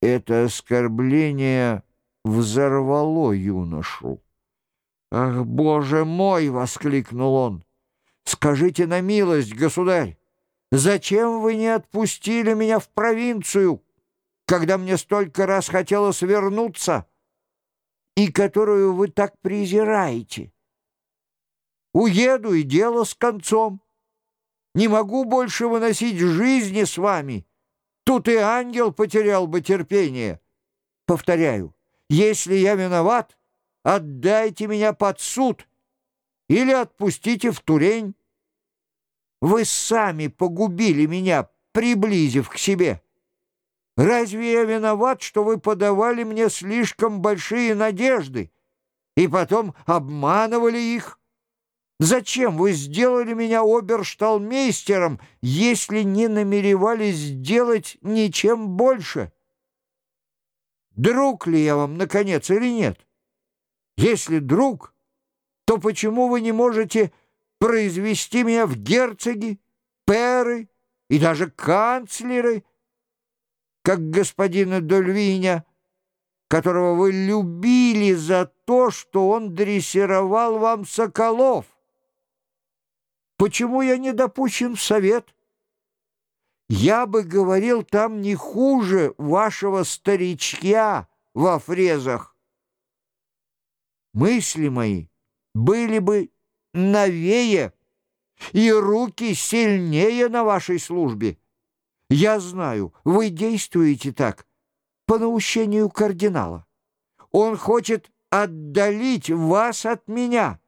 Это оскорбление взорвало юношу. «Ах, боже мой!» — воскликнул он. «Скажите на милость, государь, зачем вы не отпустили меня в провинцию, когда мне столько раз хотелось вернуться, и которую вы так презираете? Уеду, и дело с концом. Не могу больше выносить жизни с вами. Тут и ангел потерял бы терпение. Повторяю, если я виноват, отдайте меня под суд или отпустите в Турень. Вы сами погубили меня, приблизив к себе. Разве я виноват, что вы подавали мне слишком большие надежды и потом обманывали их? Зачем вы сделали меня обершталмейстером, если не намеревались сделать ничем больше? Друг ли я вам, наконец, или нет? Если друг, то почему вы не можете произвести меня в герцоги, перы и даже канцлеры, как господина Дольвиня, которого вы любили за то, что он дрессировал вам соколов? Почему я не допущен в совет? Я бы говорил там не хуже вашего старичья во фрезах. Мысли мои были бы новее, и руки сильнее на вашей службе. Я знаю, вы действуете так по наущению кардинала. Он хочет отдалить вас от меня».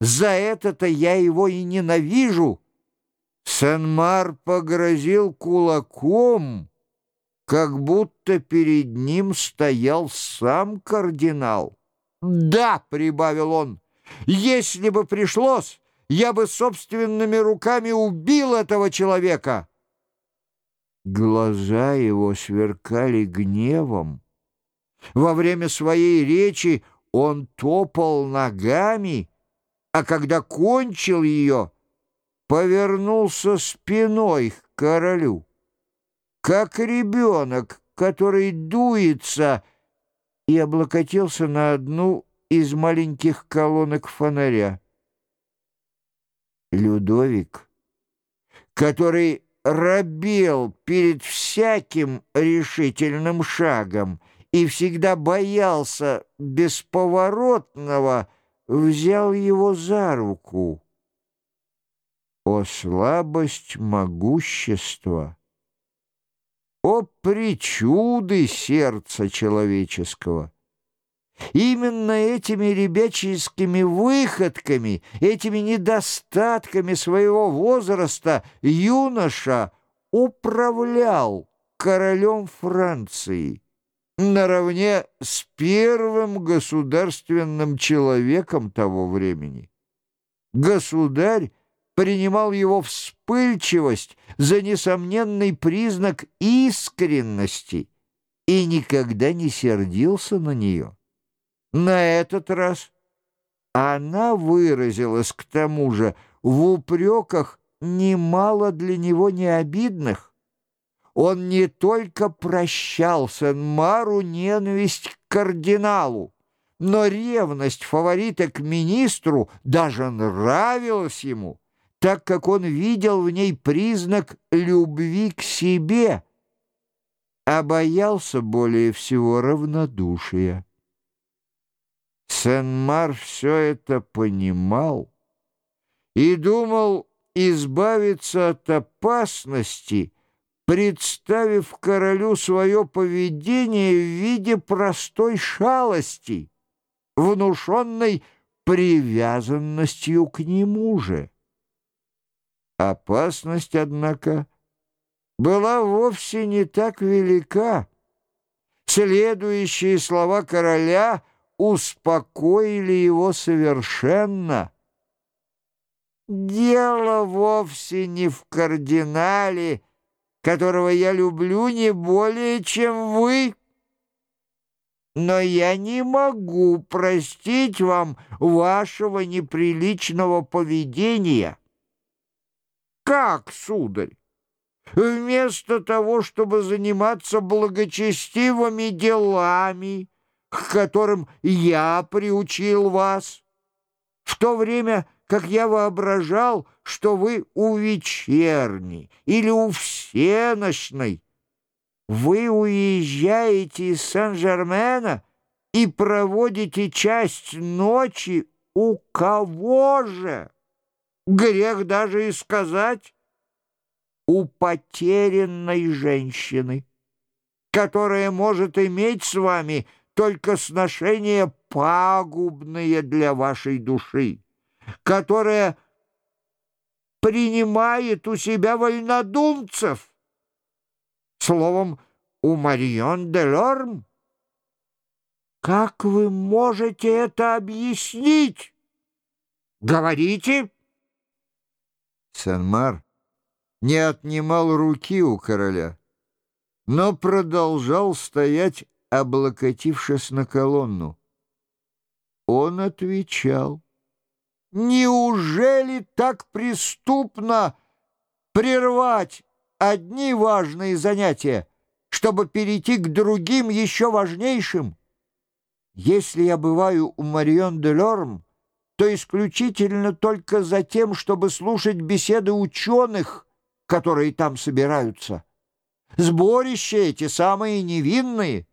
За это-то я его и ненавижу. Сен-Мар погрозил кулаком, как будто перед ним стоял сам кардинал. «Да», — прибавил он, — «если бы пришлось, я бы собственными руками убил этого человека». Глаза его сверкали гневом. Во время своей речи он топал ногами, а когда кончил ее, повернулся спиной к королю, как ребенок, который дуется, и облокотился на одну из маленьких колонок фонаря. Людовик, который робел перед всяким решительным шагом и всегда боялся бесповоротного, взял его за руку. О слабость могущества! О причуды сердца человеческого! Именно этими ребяческими выходками, этими недостатками своего возраста юноша управлял королем Франции наравне с первым государственным человеком того времени. Государь принимал его вспыльчивость за несомненный признак искренности и никогда не сердился на нее. На этот раз она выразилась к тому же в упреках немало для него необидных, он не только прощал Сен-Мару ненависть к кардиналу, но ревность фаворита к министру даже нравилась ему, так как он видел в ней признак любви к себе, а боялся более всего равнодушия. Сен-Мар все это понимал и думал избавиться от опасности — представив королю свое поведение в виде простой шалости, внушенной привязанностью к нему же. Опасность, однако, была вовсе не так велика. Следующие слова короля успокоили его совершенно. «Дело вовсе не в кардинале», которого я люблю не более, чем вы. Но я не могу простить вам вашего неприличного поведения. Как, сударь? вместо того, чтобы заниматься благочестивыми делами, к которым я приучил вас, в то время как я воображал, что вы у вечерней или у всеночной. Вы уезжаете из Сан-Жермена и проводите часть ночи у кого же? Грех даже и сказать у потерянной женщины, которая может иметь с вами только сношения пагубные для вашей души которая принимает у себя вольнодумцев. Словом, у Марион де Лорм. Как вы можете это объяснить? Говорите. Сен-Мар не отнимал руки у короля, но продолжал стоять, облокотившись на колонну. Он отвечал. Неужели так преступно прервать одни важные занятия, чтобы перейти к другим еще важнейшим? Если я бываю у Марион де Лорм, то исключительно только за тем, чтобы слушать беседы ученых, которые там собираются. Сборища эти самые невинные.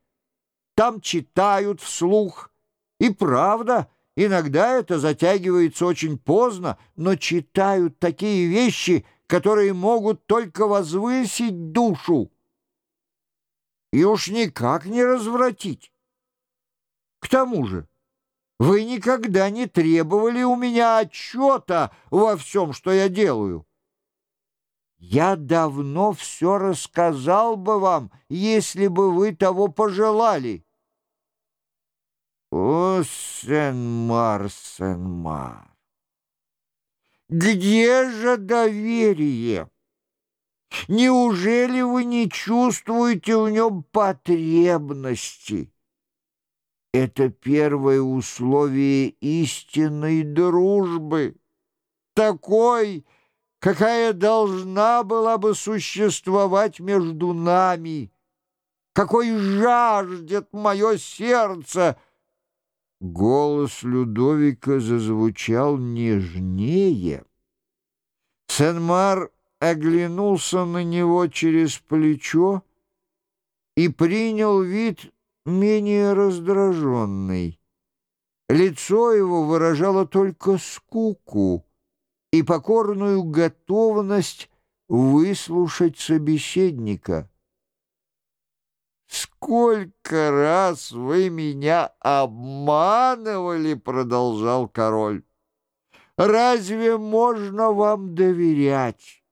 Там читают вслух. И правда — Иногда это затягивается очень поздно, но читают такие вещи, которые могут только возвысить душу и уж никак не развратить. К тому же, вы никогда не требовали у меня отчета во всем, что я делаю. Я давно все рассказал бы вам, если бы вы того пожелали. О, Сен-Мар, Сен-Мар! Где же доверие? Неужели вы не чувствуете в нем потребности? Это первое условие истинной дружбы, такой, какая должна была бы существовать между нами, какой жаждет мое сердце — Голос Людовика зазвучал нежнее. Сен-Мар оглянулся на него через плечо и принял вид менее раздраженный. Лицо его выражало только скуку и покорную готовность выслушать собеседника. «Сколько раз вы меня обманывали!» — продолжал король. «Разве можно вам доверять?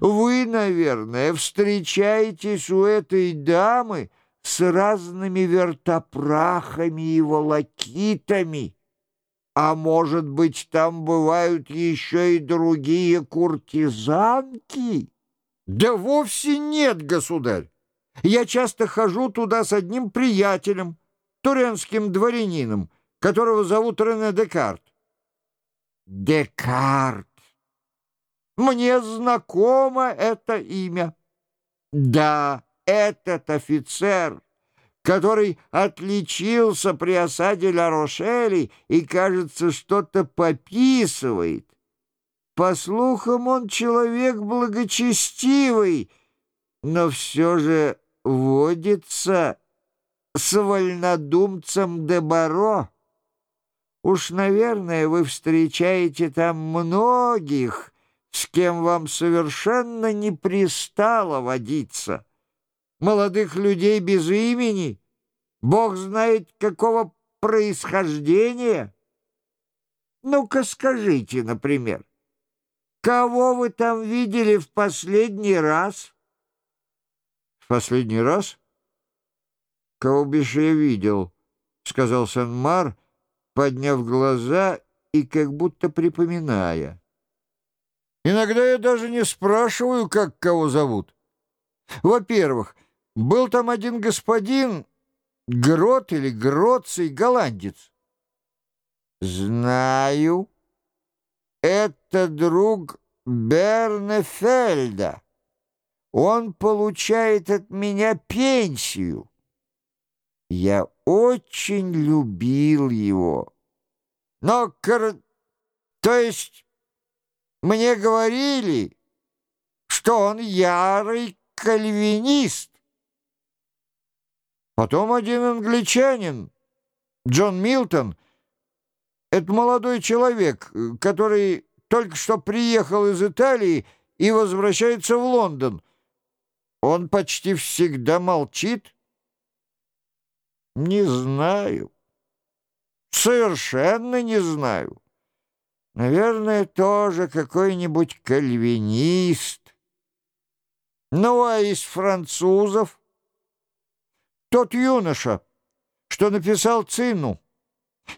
Вы, наверное, встречаетесь у этой дамы с разными вертопрахами и волокитами, а может быть, там бывают еще и другие куртизанки?» «Да вовсе нет, государь! Я часто хожу туда с одним приятелем, туренским дворянином, которого зовут Рене Декарт. Декарт. Мне знакомо это имя. Да, этот офицер, который отличился при осаде Ла-Рошели и, кажется, что-то пописывает. По слухам, он человек благочестивый, но все же водится с вольнодумцем Дебаро. Уж, наверное, вы встречаете там многих, с кем вам совершенно не пристало водиться. Молодых людей без имени, бог знает какого происхождения. Ну-ка скажите, например, кого вы там видели в последний раз?» Последний раз? Кого бишь я видел, — сказал Санмар, подняв глаза и как будто припоминая. Иногда я даже не спрашиваю, как кого зовут. Во-первых, был там один господин, Грот или Гроций, голландец. Знаю. Это друг Бернефельда. Он получает от меня пенсию. Я очень любил его. Но, кор... то есть, мне говорили, что он ярый кальвинист. Потом один англичанин, Джон Милтон, это молодой человек, который только что приехал из Италии и возвращается в Лондон. Он почти всегда молчит. Не знаю. Совершенно не знаю. Наверное, тоже какой-нибудь кальвинист. Ну, а из французов? Тот юноша, что написал Цину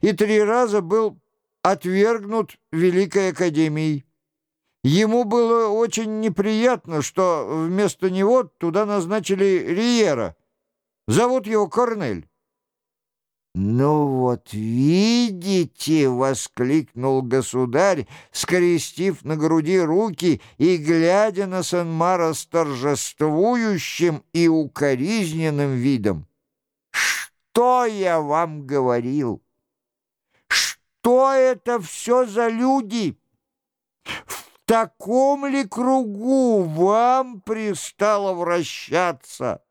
и три раза был отвергнут Великой Академией. Ему было очень неприятно, что вместо него туда назначили Риера. Зовут его Корнель. «Ну вот видите!» — воскликнул государь, скрестив на груди руки и глядя на Санмара с торжествующим и укоризненным видом. «Что я вам говорил? Что это все за люди? В таком ли кругу вам пристало вращаться?»